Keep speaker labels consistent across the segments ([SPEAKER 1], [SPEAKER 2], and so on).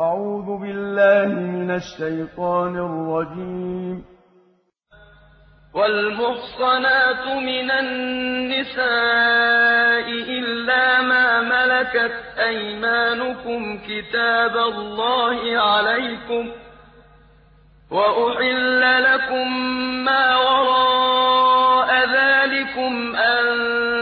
[SPEAKER 1] أعوذ بالله من الشيطان الرجيم.
[SPEAKER 2] والمحصنات من النساء إلا ما ملكت أيمانكم كتاب الله عليكم وأحل لكم ما وراء ذلكم أن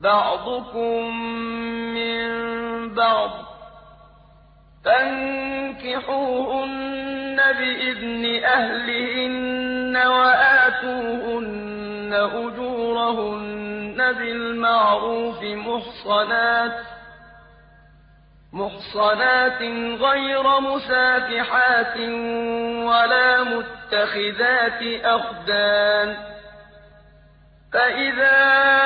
[SPEAKER 2] بعضكم من بعض فانكحوهن بإذن أهلهن وآتوهن أجورهن بالمعروف محصنات محصنات غير مسافحات ولا متخذات أخدان فإذا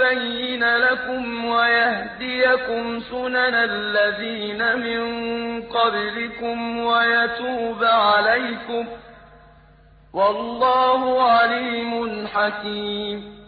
[SPEAKER 2] لِيُبَيِّنَ لَكُمْ وَيَهْدِيَكُمْ سُنَنَ الَّذِينَ مِن قَبْلِكُمْ وَيَتُوبَ عَلَيْكُمْ ۗ وَاللَّهُ عَلِيمٌ حَكِيمٌ